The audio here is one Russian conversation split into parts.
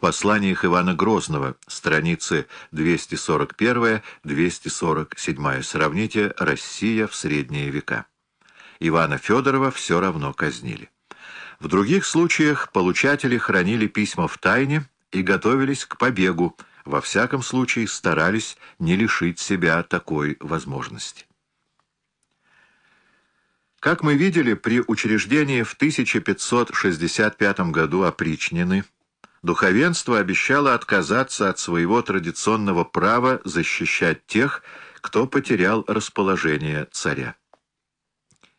посланиях Ивана Грозного, страницы 241-247. Сравните «Россия в средние века». Ивана Федорова все равно казнили. В других случаях получатели хранили письма в тайне и готовились к побегу, во всяком случае старались не лишить себя такой возможности. Как мы видели, при учреждении в 1565 году опричнины духовенство обещало отказаться от своего традиционного права защищать тех, кто потерял расположение царя.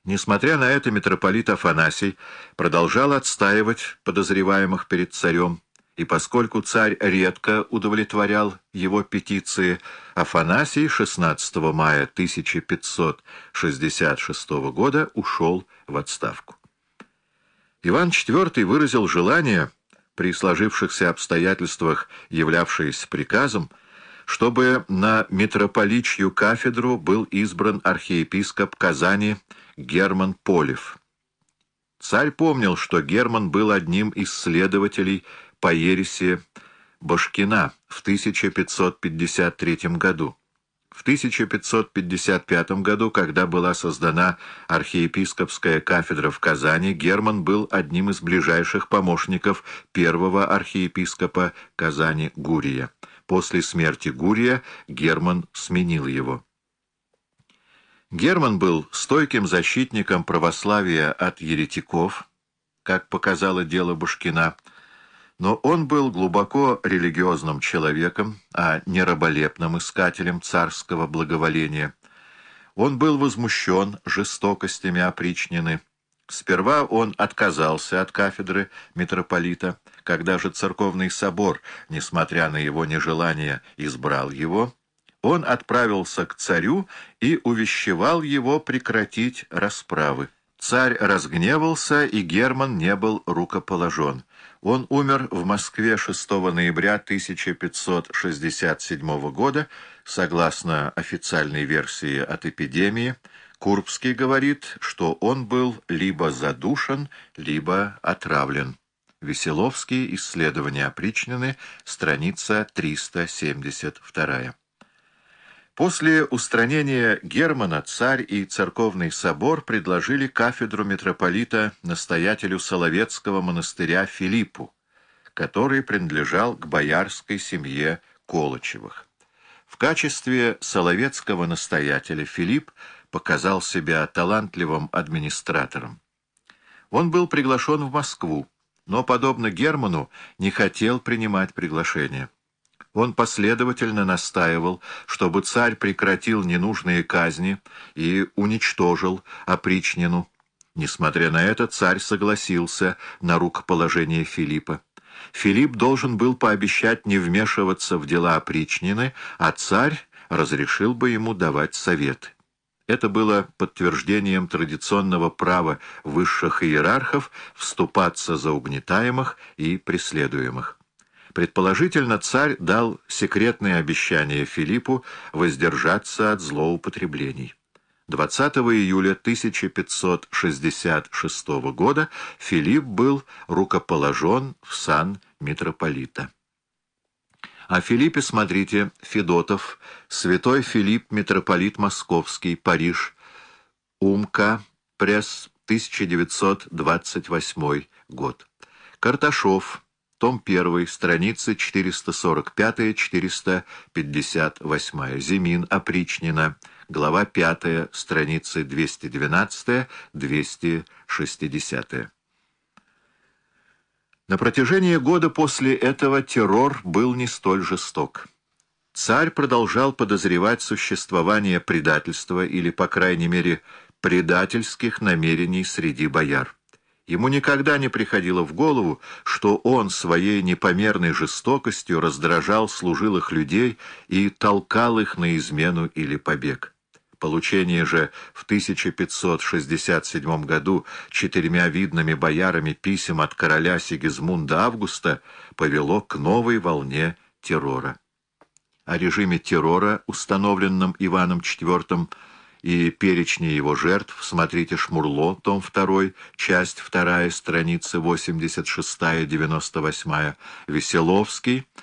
Несмотря на это, митрополит Афанасий продолжал отстаивать подозреваемых перед царем, и поскольку царь редко удовлетворял его петиции, Афанасий 16 мая 1566 года ушел в отставку. Иван IV выразил желание, при сложившихся обстоятельствах, являвшееся приказом, чтобы на митрополичью кафедру был избран архиепископ Казани Герман Полев. Царь помнил, что Герман был одним из следователей по ереси Башкина в 1553 году. В 1555 году, когда была создана архиепископская кафедра в Казани, Герман был одним из ближайших помощников первого архиепископа Казани Гурия. После смерти Гурия Герман сменил его. Герман был стойким защитником православия от еретиков, как показало дело Башкина, но он был глубоко религиозным человеком, а не раболепным искателем царского благоволения. Он был возмущен жестокостями опричнины. Сперва он отказался от кафедры митрополита, когда же церковный собор, несмотря на его нежелание, избрал его, он отправился к царю и увещевал его прекратить расправы. Царь разгневался, и Герман не был рукоположен. Он умер в Москве 6 ноября 1567 года, согласно официальной версии от эпидемии. Курбский говорит, что он был либо задушен, либо отравлен. Веселовский. Исследования опричнины. Страница 372. После устранения Германа царь и церковный собор предложили кафедру митрополита настоятелю Соловецкого монастыря Филиппу, который принадлежал к боярской семье Колычевых. В качестве Соловецкого настоятеля Филипп показал себя талантливым администратором. Он был приглашен в Москву, но, подобно Герману, не хотел принимать приглашение. Он последовательно настаивал, чтобы царь прекратил ненужные казни и уничтожил опричнину. Несмотря на это, царь согласился на рукоположение Филиппа. Филипп должен был пообещать не вмешиваться в дела опричнины, а царь разрешил бы ему давать советы. Это было подтверждением традиционного права высших иерархов вступаться за угнетаемых и преследуемых. Предположительно, царь дал секретное обещание Филиппу воздержаться от злоупотреблений. 20 июля 1566 года Филипп был рукоположен в сан митрополита. О Филиппе смотрите. Федотов, Святой Филипп, митрополит Московский, Париж, Умка, пресс, 1928 год. Карташов, том 1, страницы 445-458, Зимин, Опричнина, глава 5, страницы 212-260. На протяжении года после этого террор был не столь жесток. Царь продолжал подозревать существование предательства или, по крайней мере, предательских намерений среди бояр. Ему никогда не приходило в голову, что он своей непомерной жестокостью раздражал служилых людей и толкал их на измену или побег. Получение же в 1567 году четырьмя видными боярами писем от короля Сигизмунда Августа повело к новой волне террора. О режиме террора, установленном Иваном IV, и перечни его жертв. Смотрите Шмурло, том 2, часть 2, страницы 86-98, Веселовский,